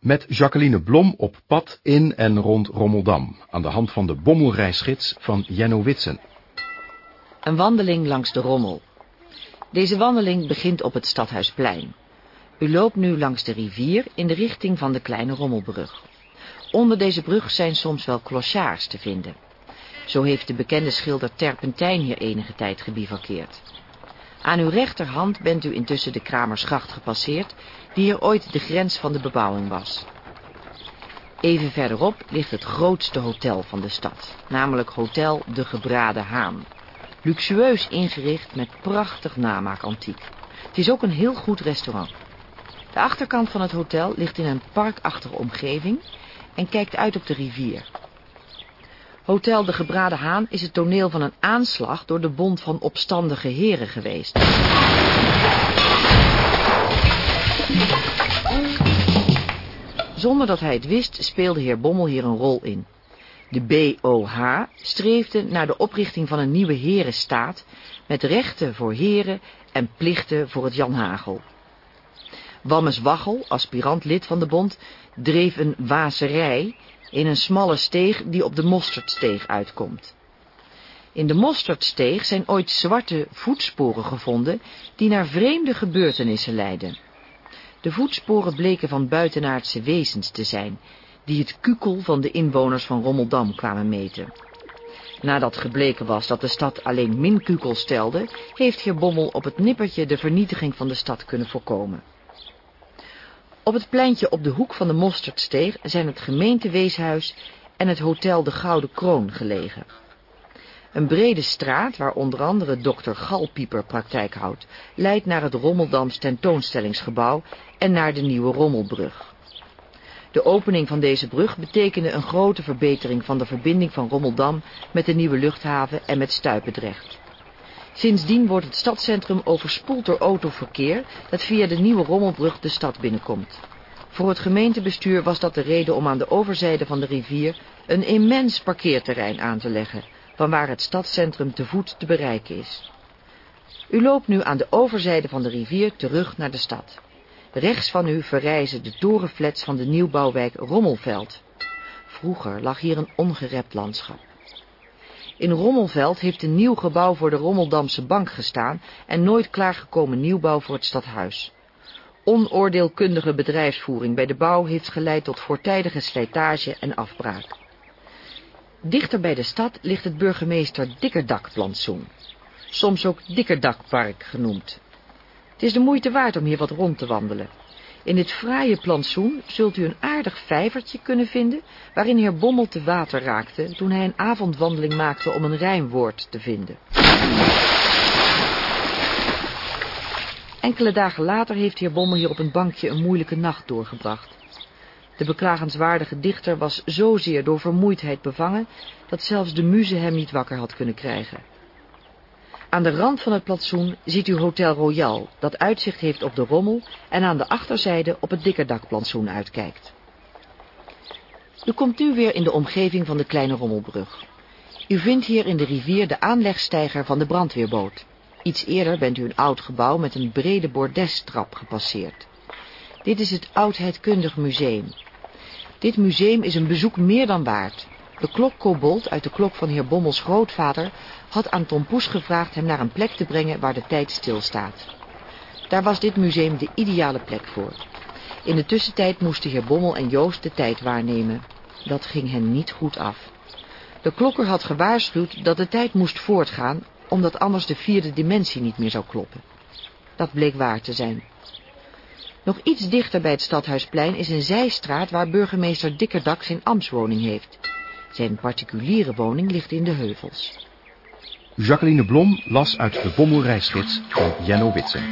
Met Jacqueline Blom op pad in en rond Rommeldam, aan de hand van de bommelreisgids van Jenno Witsen. Een wandeling langs de Rommel. Deze wandeling begint op het Stadhuisplein. U loopt nu langs de rivier in de richting van de kleine Rommelbrug. Onder deze brug zijn soms wel clochards te vinden. Zo heeft de bekende schilder Terpentijn hier enige tijd gebivakkeerd. Aan uw rechterhand bent u intussen de Kramersgracht gepasseerd, die hier ooit de grens van de bebouwing was. Even verderop ligt het grootste hotel van de stad, namelijk Hotel de Gebraden Haan. Luxueus ingericht met prachtig namaakantiek. Het is ook een heel goed restaurant. De achterkant van het hotel ligt in een parkachtige omgeving en kijkt uit op de rivier. Hotel de Gebraden Haan is het toneel van een aanslag door de Bond van Opstandige Heren geweest. Zonder dat hij het wist speelde heer Bommel hier een rol in. De BOH streefde naar de oprichting van een nieuwe herenstaat met rechten voor heren en plichten voor het Jan Hagel. Wammes Waggel, aspirant lid van de bond, dreef een waserij in een smalle steeg die op de Mosterdsteeg uitkomt. In de Mosterdsteeg zijn ooit zwarte voetsporen gevonden die naar vreemde gebeurtenissen leiden. De voetsporen bleken van buitenaardse wezens te zijn, die het kukel van de inwoners van Rommeldam kwamen meten. Nadat gebleken was dat de stad alleen min kukel stelde, heeft heer Bommel op het nippertje de vernietiging van de stad kunnen voorkomen. Op het pleintje op de hoek van de Mosterdsteeg zijn het gemeenteweeshuis en het hotel de Gouden Kroon gelegen. Een brede straat, waar onder andere dokter Galpieper praktijk houdt, leidt naar het Rommeldams tentoonstellingsgebouw en naar de nieuwe Rommelbrug. De opening van deze brug betekende een grote verbetering van de verbinding van Rommeldam met de nieuwe luchthaven en met Stuipendrecht. Sindsdien wordt het stadscentrum overspoeld door autoverkeer dat via de nieuwe Rommelbrug de stad binnenkomt. Voor het gemeentebestuur was dat de reden om aan de overzijde van de rivier een immens parkeerterrein aan te leggen, vanwaar het stadscentrum te voet te bereiken is. U loopt nu aan de overzijde van de rivier terug naar de stad. Rechts van u verrijzen de torenflats van de nieuwbouwwijk Rommelveld. Vroeger lag hier een ongerept landschap. In Rommelveld heeft een nieuw gebouw voor de Rommeldamse bank gestaan en nooit klaargekomen nieuwbouw voor het stadhuis. Onoordeelkundige bedrijfsvoering bij de bouw heeft geleid tot voortijdige slijtage en afbraak. Dichter bij de stad ligt het burgemeester Dikkerdakplantsoen, soms ook Dikkerdakpark genoemd. Het is de moeite waard om hier wat rond te wandelen. In dit fraaie plantsoen zult u een aardig vijvertje kunnen vinden... waarin heer Bommel te water raakte... toen hij een avondwandeling maakte om een rijmwoord te vinden. Enkele dagen later heeft heer Bommel hier op een bankje een moeilijke nacht doorgebracht. De beklagenswaardige dichter was zozeer door vermoeidheid bevangen... dat zelfs de muze hem niet wakker had kunnen krijgen. Aan de rand van het plantsoen ziet u Hotel Royal, dat uitzicht heeft op de Rommel en aan de achterzijde op het dikkerdakplantsoen uitkijkt. U komt nu weer in de omgeving van de Kleine Rommelbrug. U vindt hier in de rivier de aanlegstijger van de brandweerboot. Iets eerder bent u een oud gebouw met een brede bordestrap gepasseerd. Dit is het Oudheidkundig Museum. Dit museum is een bezoek meer dan waard. De klok Kobold uit de klok van heer Bommels grootvader had aan Tom Poes gevraagd hem naar een plek te brengen waar de tijd stilstaat. Daar was dit museum de ideale plek voor. In de tussentijd moesten heer Bommel en Joost de tijd waarnemen. Dat ging hen niet goed af. De klokker had gewaarschuwd dat de tijd moest voortgaan, omdat anders de vierde dimensie niet meer zou kloppen. Dat bleek waar te zijn. Nog iets dichter bij het Stadhuisplein is een zijstraat waar burgemeester Dikkerdak zijn ambtswoning heeft. Zijn particuliere woning ligt in de heuvels. Jacqueline Blom las uit de Bommelreisgids van Jenno Witsen.